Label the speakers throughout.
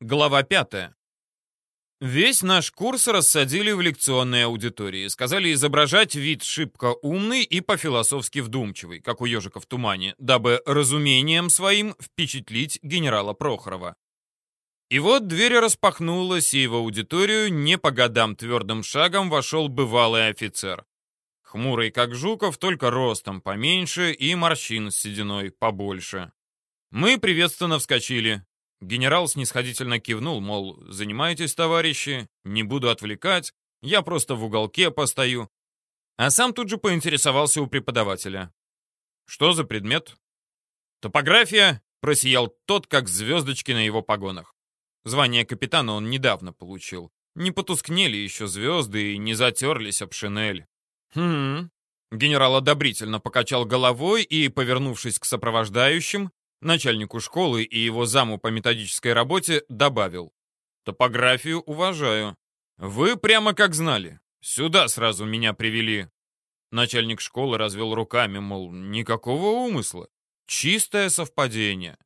Speaker 1: Глава пятая. Весь наш курс рассадили в лекционной аудитории. Сказали изображать вид шибко умный и по-философски вдумчивый, как у ежика в тумане, дабы разумением своим впечатлить генерала Прохорова. И вот дверь распахнулась, и в аудиторию не по годам твердым шагом вошел бывалый офицер. Хмурый, как Жуков, только ростом поменьше и морщин с сединой побольше. Мы приветственно вскочили. Генерал снисходительно кивнул, мол, занимайтесь, товарищи, не буду отвлекать, я просто в уголке постою. А сам тут же поинтересовался у преподавателя. Что за предмет? Топография, просиял тот, как звездочки на его погонах. Звание капитана он недавно получил. Не потускнели еще звезды и не затерлись об шинель. Хм. Генерал одобрительно покачал головой и, повернувшись к сопровождающим, начальнику школы и его заму по методической работе, добавил. «Топографию уважаю. Вы прямо как знали. Сюда сразу меня привели». Начальник школы развел руками, мол, никакого умысла. Чистое совпадение.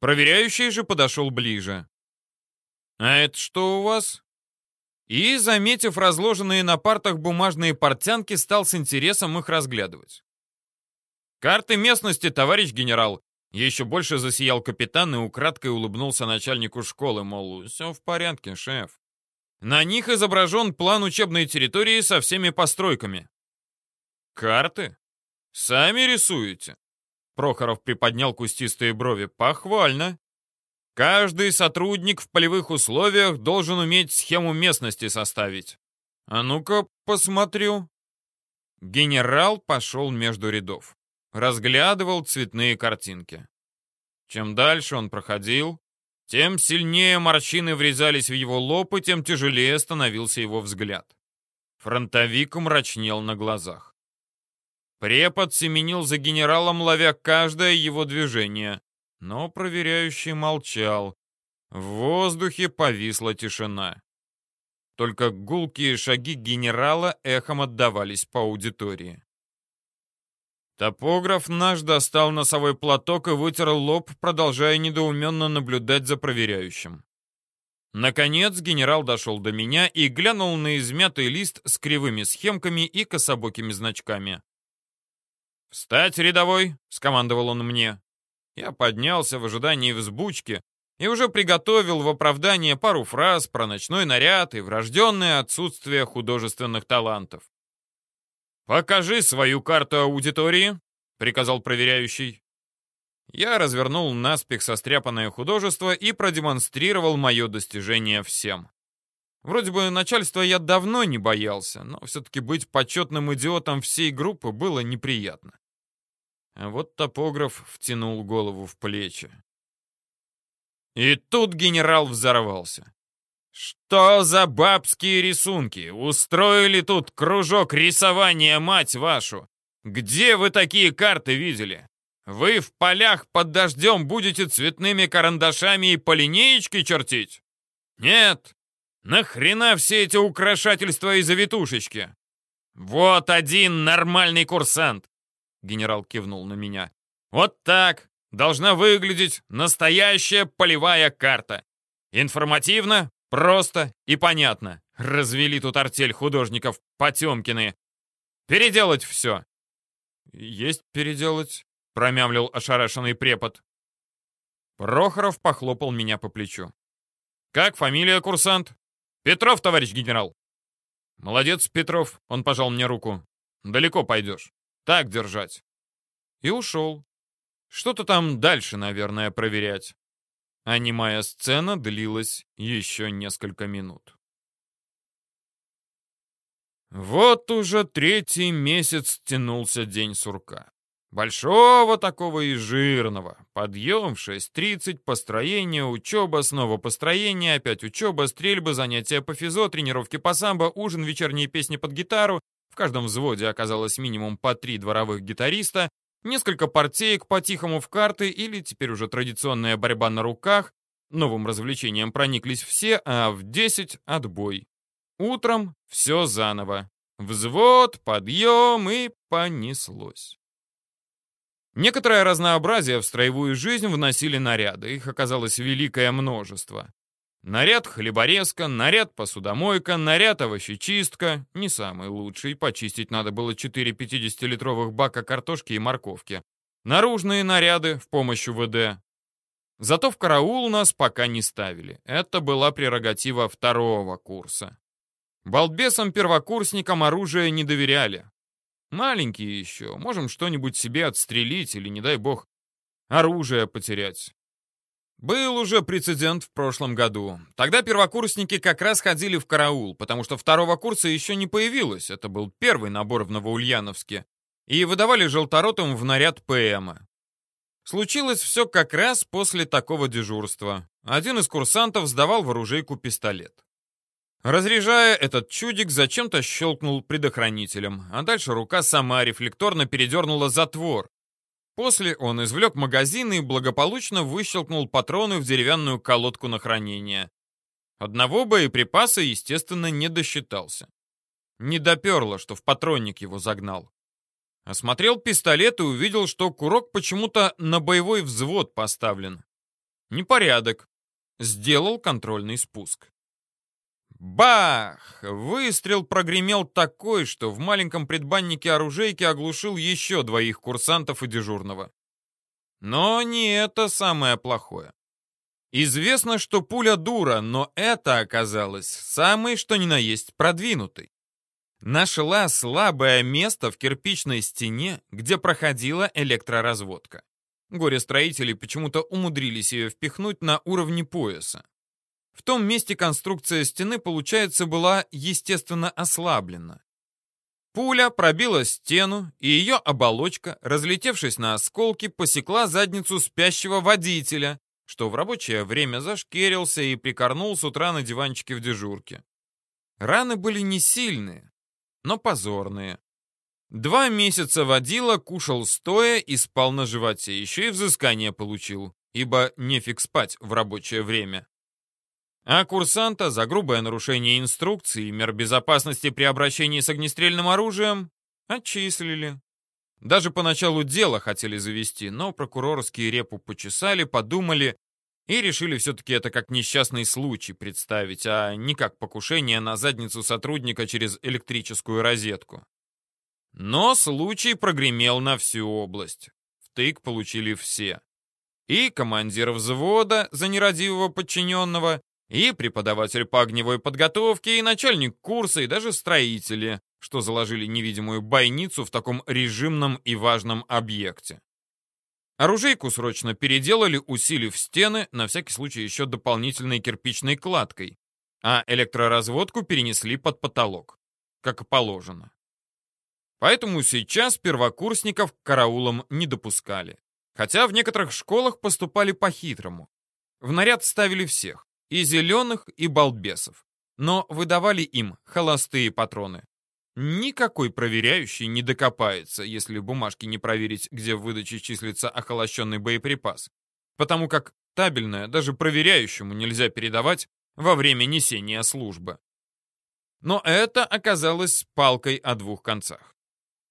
Speaker 1: Проверяющий же подошел ближе. «А это что у вас?» И, заметив разложенные на партах бумажные портянки, стал с интересом их разглядывать. «Карты местности, товарищ генерал. Еще больше засиял капитан и украдкой улыбнулся начальнику школы, мол, все в порядке, шеф. На них изображен план учебной территории со всеми постройками. Карты? Сами рисуете? Прохоров приподнял кустистые брови. Похвально. Каждый сотрудник в полевых условиях должен уметь схему местности составить. А ну-ка, посмотрю. Генерал пошел между рядов разглядывал цветные картинки. Чем дальше он проходил, тем сильнее морщины врезались в его лоб, и тем тяжелее становился его взгляд. Фронтовик мрачнел на глазах. Препод семенил за генералом, ловя каждое его движение, но проверяющий молчал. В воздухе повисла тишина. Только гулкие шаги генерала эхом отдавались по аудитории. Топограф наш достал носовой платок и вытер лоб, продолжая недоуменно наблюдать за проверяющим. Наконец генерал дошел до меня и глянул на измятый лист с кривыми схемками и кособокими значками. «Встать, рядовой!» — скомандовал он мне. Я поднялся в ожидании взбучки и уже приготовил в оправдание пару фраз про ночной наряд и врожденное отсутствие художественных талантов. «Покажи свою карту аудитории», — приказал проверяющий. Я развернул наспех состряпанное художество и продемонстрировал мое достижение всем. Вроде бы начальства я давно не боялся, но все-таки быть почетным идиотом всей группы было неприятно. А вот топограф втянул голову в плечи. И тут генерал взорвался. «Что за бабские рисунки? Устроили тут кружок рисования, мать вашу! Где вы такие карты видели? Вы в полях под дождем будете цветными карандашами и по линеечке чертить? Нет! Нахрена все эти украшательства и завитушечки? Вот один нормальный курсант!» Генерал кивнул на меня. «Вот так должна выглядеть настоящая полевая карта. Информативно, Просто и понятно. Развели тут артель художников Потемкины. Переделать все. Есть переделать, промямлил ошарашенный препод. Прохоров похлопал меня по плечу. «Как фамилия, курсант?» «Петров, товарищ генерал». «Молодец, Петров», — он пожал мне руку. «Далеко пойдешь. Так держать». И ушел. Что-то там дальше, наверное, проверять. А немая сцена длилась еще несколько минут. Вот уже третий месяц тянулся день сурка. Большого такого и жирного. Подъем в 6.30, построение, учеба, снова построение, опять учеба, стрельбы, занятия по физо, тренировки по самбо, ужин, вечерние песни под гитару. В каждом взводе оказалось минимум по три дворовых гитариста, несколько партеек по-тихому в карты или теперь уже традиционная борьба на руках. Новым развлечением прониклись все, а в 10 — отбой. Утром все заново. Взвод, подъем и понеслось. Некоторое разнообразие в строевую жизнь вносили наряды, их оказалось великое множество. Наряд хлеборезка, наряд посудомойка, наряд овощечистка. Не самый лучший, почистить надо было 4 50-литровых бака картошки и морковки. Наружные наряды в помощь УВД. Зато в караул нас пока не ставили. Это была прерогатива второго курса. Балбесам-первокурсникам оружие не доверяли. Маленькие еще, можем что-нибудь себе отстрелить или, не дай бог, оружие потерять. Был уже прецедент в прошлом году. Тогда первокурсники как раз ходили в караул, потому что второго курса еще не появилось. Это был первый набор в Новоульяновске. И выдавали желторотым в наряд ПМа. Случилось все как раз после такого дежурства. Один из курсантов сдавал в оружейку пистолет. Разряжая этот чудик, зачем-то щелкнул предохранителем, а дальше рука сама рефлекторно передернула затвор, После он извлек магазин и благополучно выщелкнул патроны в деревянную колодку на хранение. Одного боеприпаса, естественно, не досчитался. Не доперло, что в патронник его загнал. Осмотрел пистолет и увидел, что курок почему-то на боевой взвод поставлен. Непорядок. Сделал контрольный спуск. Бах! Выстрел прогремел такой, что в маленьком предбаннике оружейки оглушил еще двоих курсантов и дежурного. Но не это самое плохое. Известно, что пуля дура, но это оказалось самой, что ни на есть, продвинутой. Нашла слабое место в кирпичной стене, где проходила электроразводка. Горе-строители почему-то умудрились ее впихнуть на уровне пояса. В том месте конструкция стены, получается, была естественно ослаблена. Пуля пробила стену, и ее оболочка, разлетевшись на осколки, посекла задницу спящего водителя, что в рабочее время зашкерился и прикорнул с утра на диванчике в дежурке. Раны были не сильные, но позорные. Два месяца водила, кушал стоя и спал на животе, еще и взыскание получил, ибо нефиг спать в рабочее время. А курсанта за грубое нарушение инструкций и мер безопасности при обращении с огнестрельным оружием отчислили. Даже поначалу дело хотели завести, но прокурорские репу почесали, подумали и решили все-таки это как несчастный случай представить, а не как покушение на задницу сотрудника через электрическую розетку. Но случай прогремел на всю область. Втык получили все. И командир взвода за нерадивого подчиненного, и преподаватель по огневой подготовке, и начальник курса, и даже строители, что заложили невидимую бойницу в таком режимном и важном объекте. Оружейку срочно переделали, усилив стены, на всякий случай еще дополнительной кирпичной кладкой, а электроразводку перенесли под потолок, как и положено. Поэтому сейчас первокурсников к караулам не допускали. Хотя в некоторых школах поступали по-хитрому. В наряд ставили всех и зеленых, и балбесов. Но выдавали им холостые патроны. Никакой проверяющий не докопается, если бумажки не проверить, где в выдаче числится охолощенный боеприпас. Потому как табельное даже проверяющему нельзя передавать во время несения службы. Но это оказалось палкой о двух концах.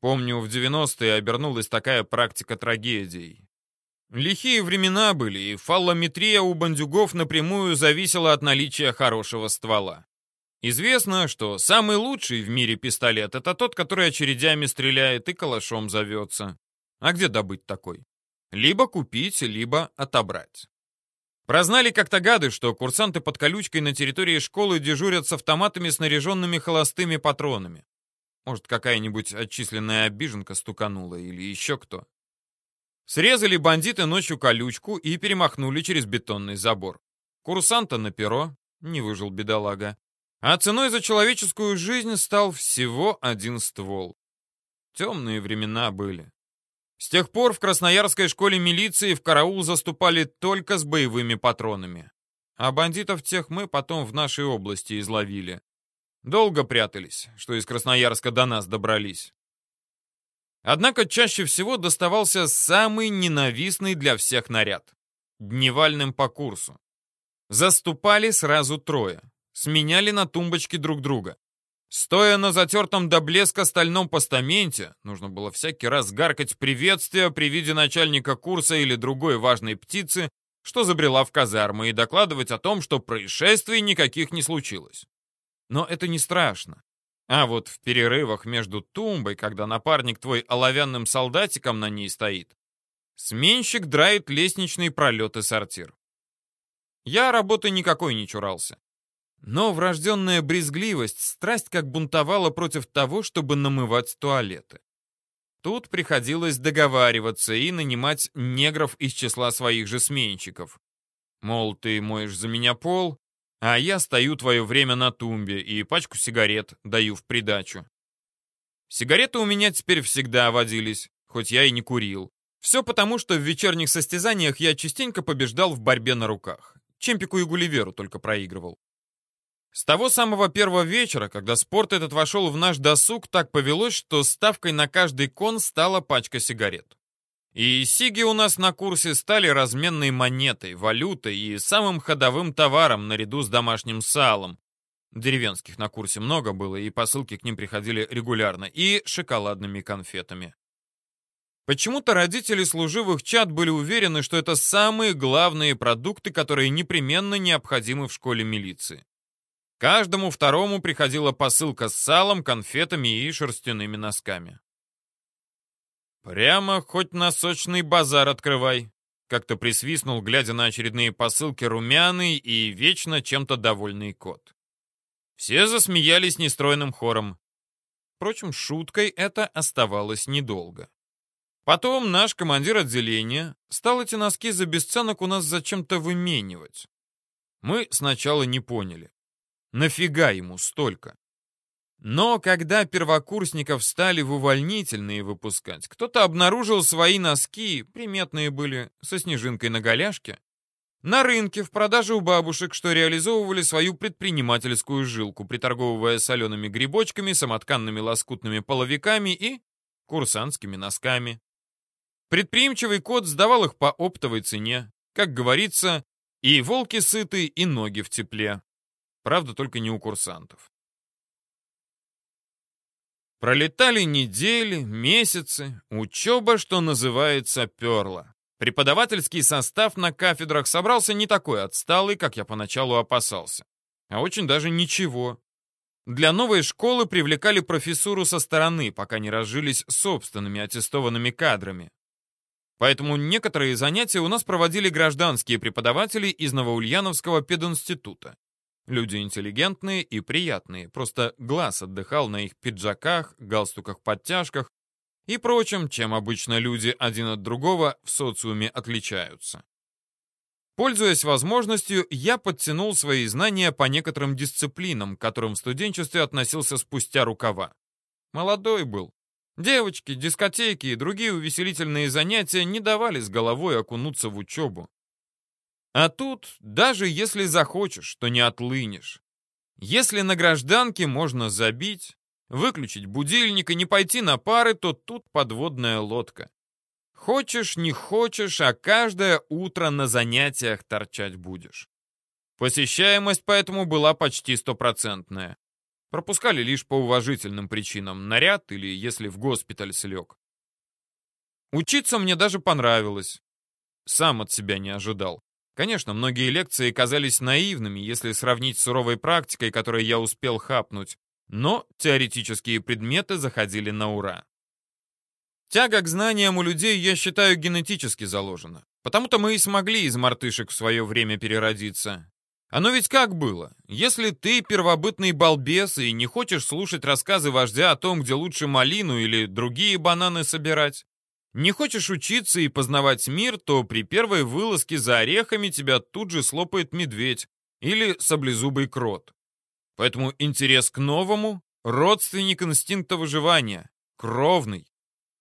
Speaker 1: Помню, в 90-е обернулась такая практика трагедией. Лихие времена были, и фаллометрия у бандюгов напрямую зависела от наличия хорошего ствола. Известно, что самый лучший в мире пистолет — это тот, который очередями стреляет и калашом зовется. А где добыть такой? Либо купить, либо отобрать. Прознали как-то гады, что курсанты под колючкой на территории школы дежурят с автоматами, снаряженными холостыми патронами. Может, какая-нибудь отчисленная обиженка стуканула или еще кто. Срезали бандиты ночью колючку и перемахнули через бетонный забор. Курсанта на перо, не выжил бедолага. А ценой за человеческую жизнь стал всего один ствол. Темные времена были. С тех пор в Красноярской школе милиции в караул заступали только с боевыми патронами. А бандитов тех мы потом в нашей области изловили. Долго прятались, что из Красноярска до нас добрались. Однако чаще всего доставался самый ненавистный для всех наряд — дневальным по курсу. Заступали сразу трое, сменяли на тумбочке друг друга. Стоя на затертом до блеска стальном постаменте, нужно было всякий раз гаркать приветствие при виде начальника курса или другой важной птицы, что забрела в казармы, и докладывать о том, что происшествий никаких не случилось. Но это не страшно. А вот в перерывах между тумбой, когда напарник твой оловянным солдатиком на ней стоит, сменщик драет лестничный пролет и сортир. Я работы никакой не чурался. Но врожденная брезгливость, страсть как бунтовала против того, чтобы намывать туалеты. Тут приходилось договариваться и нанимать негров из числа своих же сменщиков. Мол, ты моешь за меня пол, а я стою твое время на тумбе и пачку сигарет даю в придачу. Сигареты у меня теперь всегда водились, хоть я и не курил. Все потому, что в вечерних состязаниях я частенько побеждал в борьбе на руках. Чемпику и Гулливеру только проигрывал. С того самого первого вечера, когда спорт этот вошел в наш досуг, так повелось, что ставкой на каждый кон стала пачка сигарет. И сиги у нас на курсе стали разменной монетой, валютой и самым ходовым товаром наряду с домашним салом. Деревенских на курсе много было, и посылки к ним приходили регулярно, и шоколадными конфетами. Почему-то родители служивых чад были уверены, что это самые главные продукты, которые непременно необходимы в школе милиции. Каждому второму приходила посылка с салом, конфетами и шерстяными носками. «Прямо хоть на сочный базар открывай», — как-то присвистнул, глядя на очередные посылки румяный и вечно чем-то довольный кот. Все засмеялись нестройным хором. Впрочем, шуткой это оставалось недолго. Потом наш командир отделения стал эти носки за бесценок у нас зачем-то выменивать. Мы сначала не поняли. Нафига ему столько? Но когда первокурсников стали в увольнительные выпускать, кто-то обнаружил свои носки, приметные были, со снежинкой на голяшке, на рынке в продаже у бабушек, что реализовывали свою предпринимательскую жилку, приторговывая солеными грибочками, самотканными лоскутными половиками и курсантскими носками. Предприимчивый кот сдавал их по оптовой цене. Как говорится, и волки сыты, и ноги в тепле. Правда, только не у курсантов. Пролетали недели, месяцы, учеба, что называется, перла. Преподавательский состав на кафедрах собрался не такой отсталый, как я поначалу опасался, а очень даже ничего. Для новой школы привлекали профессуру со стороны, пока не разжились собственными аттестованными кадрами. Поэтому некоторые занятия у нас проводили гражданские преподаватели из Новоульяновского пединститута. Люди интеллигентные и приятные, просто глаз отдыхал на их пиджаках, галстуках-подтяжках и прочем, чем обычно люди один от другого в социуме отличаются. Пользуясь возможностью, я подтянул свои знания по некоторым дисциплинам, к которым в студенчестве относился спустя рукава. Молодой был, Девочки, дискотеки и другие увеселительные занятия не давали с головой окунуться в учебу. А тут, даже если захочешь, то не отлынешь. Если на гражданке можно забить, выключить будильник и не пойти на пары, то тут подводная лодка. Хочешь, не хочешь, а каждое утро на занятиях торчать будешь. Посещаемость поэтому была почти стопроцентная. Пропускали лишь по уважительным причинам, наряд или если в госпиталь слег. Учиться мне даже понравилось. Сам от себя не ожидал. Конечно, многие лекции казались наивными, если сравнить с суровой практикой, которой я успел хапнуть, но теоретические предметы заходили на ура. Тяга к знаниям у людей, я считаю, генетически заложена. Потому-то мы и смогли из мартышек в свое время переродиться. Оно ведь как было? Если ты первобытный балбес и не хочешь слушать рассказы вождя о том, где лучше малину или другие бананы собирать, не хочешь учиться и познавать мир, то при первой вылазке за орехами тебя тут же слопает медведь или саблезубый крот. Поэтому интерес к новому — родственник инстинкта выживания, кровный.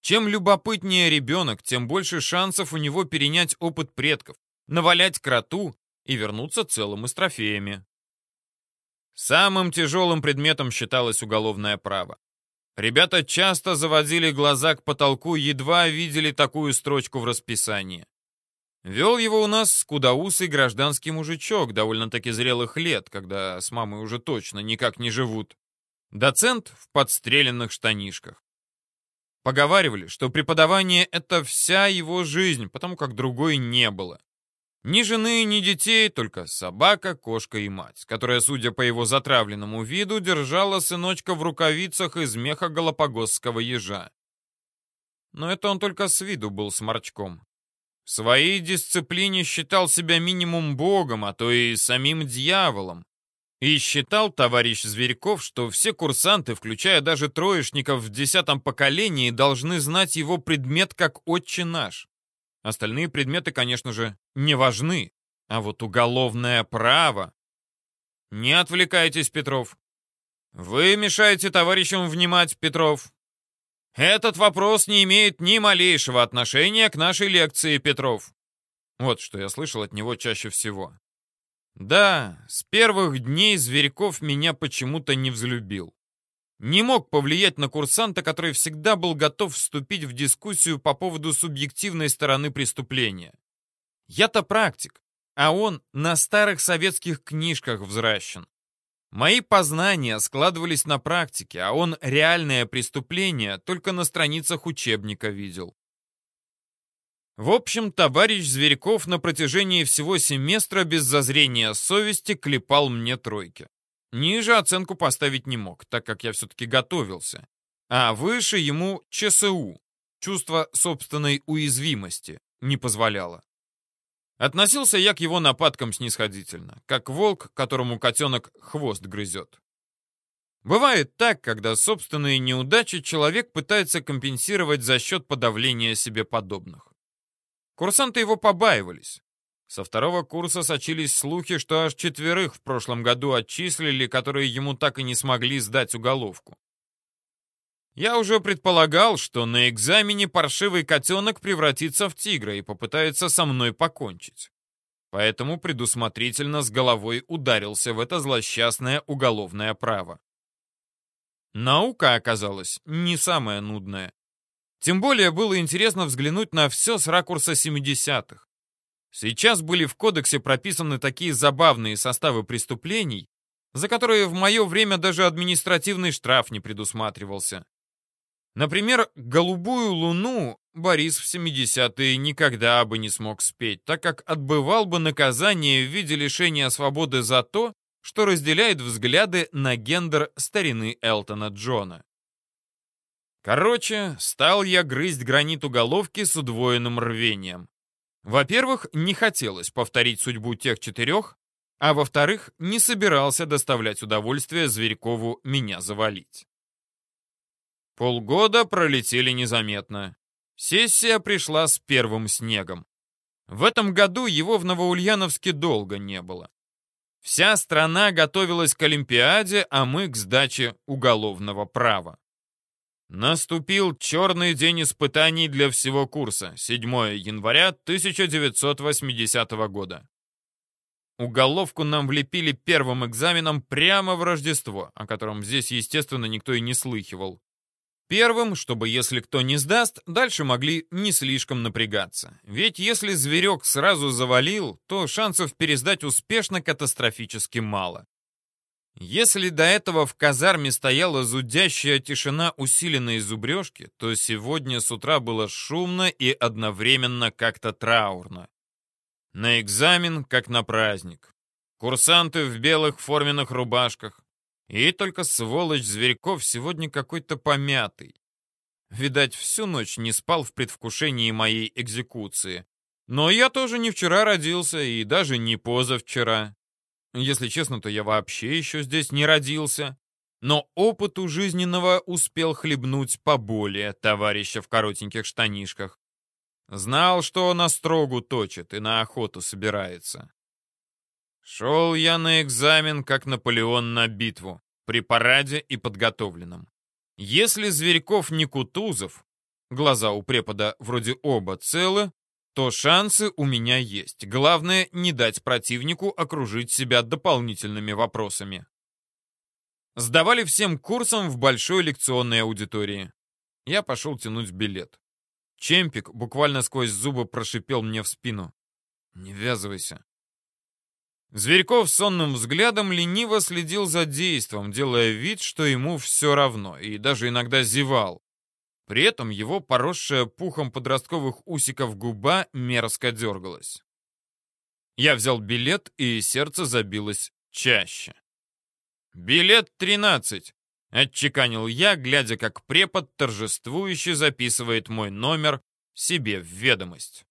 Speaker 1: Чем любопытнее ребенок, тем больше шансов у него перенять опыт предков, навалять кроту и вернуться целым и с трофеями. Самым тяжелым предметом считалось уголовное право. Ребята часто заводили глаза к потолку, едва видели такую строчку в расписании. Вел его у нас скудоусый гражданский мужичок довольно-таки зрелых лет, когда с мамой уже точно никак не живут. Доцент в подстреленных штанишках. Поговаривали, что преподавание — это вся его жизнь, потому как другой не было. Ни жены, ни детей, только собака, кошка и мать, которая, судя по его затравленному виду, держала сыночка в рукавицах из меха галапагосского ежа. Но это он только с виду был сморчком. В своей дисциплине считал себя минимум богом, а то и самим дьяволом. И считал товарищ Зверьков, что все курсанты, включая даже троечников в десятом поколении, должны знать его предмет как «Отче наш». Остальные предметы, конечно же, не важны. А вот уголовное право... Не отвлекайтесь, Петров. Вы мешаете товарищам внимать, Петров. Этот вопрос не имеет ни малейшего отношения к нашей лекции, Петров. Вот что я слышал от него чаще всего. Да, с первых дней Зверьков меня почему-то не взлюбил не мог повлиять на курсанта, который всегда был готов вступить в дискуссию по поводу субъективной стороны преступления. Я-то практик, а он на старых советских книжках взращен. Мои познания складывались на практике, а он реальное преступление только на страницах учебника видел. В общем, товарищ Зверьков на протяжении всего семестра без зазрения совести клепал мне тройки. Ниже оценку поставить не мог, так как я все-таки готовился. А выше ему ЧСУ, чувство собственной уязвимости, не позволяло. Относился я к его нападкам снисходительно, как волк, которому котенок хвост грызет. Бывает так, когда собственные неудачи человек пытается компенсировать за счет подавления себе подобных. Курсанты его побаивались, со второго курса сочились слухи, что аж четверых в прошлом году отчислили, которые ему так и не смогли сдать уголовку. Я уже предполагал, что на экзамене паршивый котенок превратится в тигра и попытается со мной покончить. Поэтому предусмотрительно с головой ударился в это злосчастное уголовное право. Наука оказалась не самая нудная. Тем более было интересно взглянуть на все с ракурса 70-х. Сейчас были в кодексе прописаны такие забавные составы преступлений, за которые в мое время даже административный штраф не предусматривался. Например, «Голубую луну» Борис в 70-е никогда бы не смог спеть, так как отбывал бы наказание в виде лишения свободы за то, что разделяет взгляды на гендер старины Элтона Джона. Короче, стал я грызть гранит уголовки с удвоенным рвением. Во-первых, не хотелось повторить судьбу тех четырех, а во-вторых, не собирался доставлять удовольствие Зверькову меня завалить. Полгода пролетели незаметно. Сессия пришла с первым снегом. В этом году его в Новоульяновске долго не было. Вся страна готовилась к Олимпиаде, а мы к сдаче уголовного права. Наступил черный день испытаний для всего курса, 7 января 1980 года. Уголовку нам влепили первым экзаменом прямо в Рождество, о котором здесь, естественно, никто и не слыхивал. Первым, чтобы, если кто не сдаст, дальше могли не слишком напрягаться. Ведь если зверек сразу завалил, то шансов пересдать успешно катастрофически мало. Если до этого в казарме стояла зудящая тишина усиленной зубрежки, то сегодня с утра было шумно и одновременно как-то траурно. На экзамен, как на праздник. Курсанты в белых форменных рубашках. И только сволочь Зверьков сегодня какой-то помятый. Видать, всю ночь не спал в предвкушении моей экзекуции. Но я тоже не вчера родился и даже не позавчера. Если честно, то я вообще еще здесь не родился. Но опыту жизненного успел хлебнуть поболее товарища в коротеньких штанишках. Знал, что на строгу точит и на охоту собирается. Шел я на экзамен, как Наполеон на битву, при параде и подготовленном. Если Зверьков не Кутузов, глаза у препода вроде оба целы, то шансы у меня есть. Главное, не дать противнику окружить себя дополнительными вопросами. Сдавали всем курсом в большой лекционной аудитории. Я пошел тянуть билет. Чемпик буквально сквозь зубы прошипел мне в спину. «Не ввязывайся». Зверьков сонным взглядом лениво следил за действом, делая вид, что ему все равно, и даже иногда зевал. При этом его поросшая пухом подростковых усиков губа мерзко дергалась. Я взял билет, и сердце забилось чаще. «Билет 13», — отчеканил я, глядя, как препод торжествующе записывает мой номер себе в ведомость.